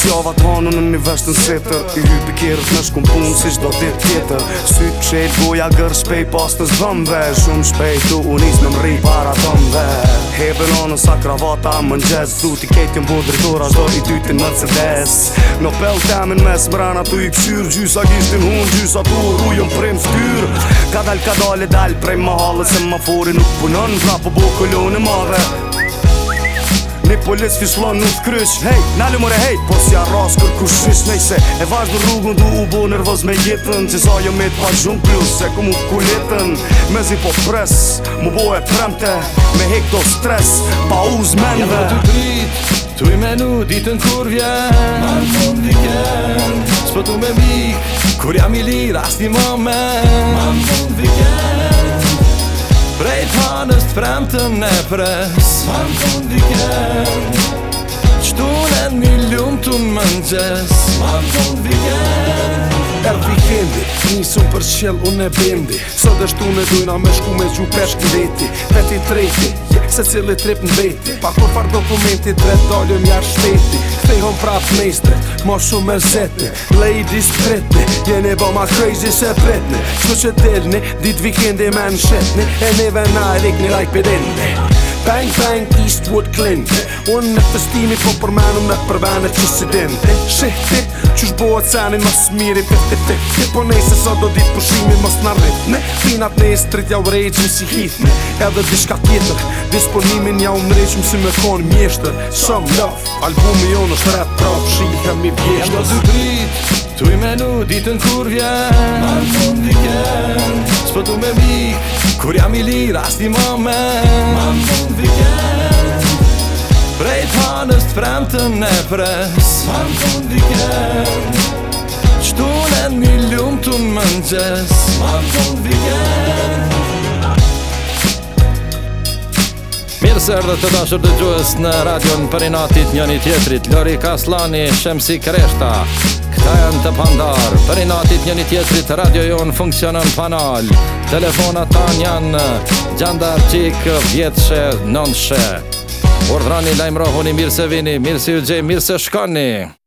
Fjava të hanën në një veshtë në setër I hypi kjerës në shkum punë si qdo dit tjetër Sy të qelë buja gërë shpej pas të zëmë Shumë shpej tu unis në mri para të më dhe Heben sa kravata më në gjesë Du t'i kejtë jëmë bodrë të i ty t'i në cëndes Në pel temin mes smrana t'u i këshyrë Gjysa gishtin hun, gjysa t'u rujën prim s'kyrë Ka dal, ka dal e dal prej mahalës e ma fori nuk punën Vra po bo kolonë e madhe Një polis fislon në të kryq Hej, nalë mëre hejt Po si arras kër kush shish nejse E vazhdo rrugën du u bo nervoz me jetën Që sa jo me pa gjumë plus Se ku mu të kuletën Me zi po pres Mu bo e premte Me hekto stres Pa uz menve Jam të grit Tu i menu ditën kur vjen Ma të vikend Spo tu me mik Kur jam i lirë as një moment Ma të vikend Prej të hanës ne pres Ma të vikend në më në gjes Ma më të në vijen për qëll unë e bendi Sot është shtu në dojna me shku me gju përsh kë veti Veti treti, se cili trip në veti Pa ko far dokumenti, tre dollë një shteti Këtë i prap mestre, ma shumë me zeti Lady shpreti, jene ba ma crazy se preti Kjo që delni, dit vikendi me në shetni E neve na rikni like bedendi Bang bang Eastwood Clint Unë në festimi po përmenu me përvene që si din Shih hip Qysh bo e ceni mës miri Fifty fifty Po nejse sa do dit pushimi mës në rritme Finat ne i street ja u rejgjim si hitme Edhe dishka tjetër Disponimin ja u mrejgjim si me kon mjeshtër Some love Albumi jonë është shtret prap Shihem i pjeshtës Jam do të grit Tu i menu ditën kur vjen Ma në fundi kem Spëtu me bik Kur jam i lirë as një moment Ma mund vi kënd Prej të të fremë të ne pres Ma mund vi kënd Qëtunen një ljumë të në mëngjes Ma mund vi kënd Sërë dhe të dashur dë gjuhës në radion në përinatit njën i tjetrit Lori Kaslani, Shemsi Kreshta Këta janë të pandar Përinatit njën i tjetrit, radio ju në funksionën panal Telefonat tan janë Gjandar qik, vjetëshe, nëndëshe nënë lajmë rohoni, mirë se vini, mirë se ju gjej, mirë se shkoni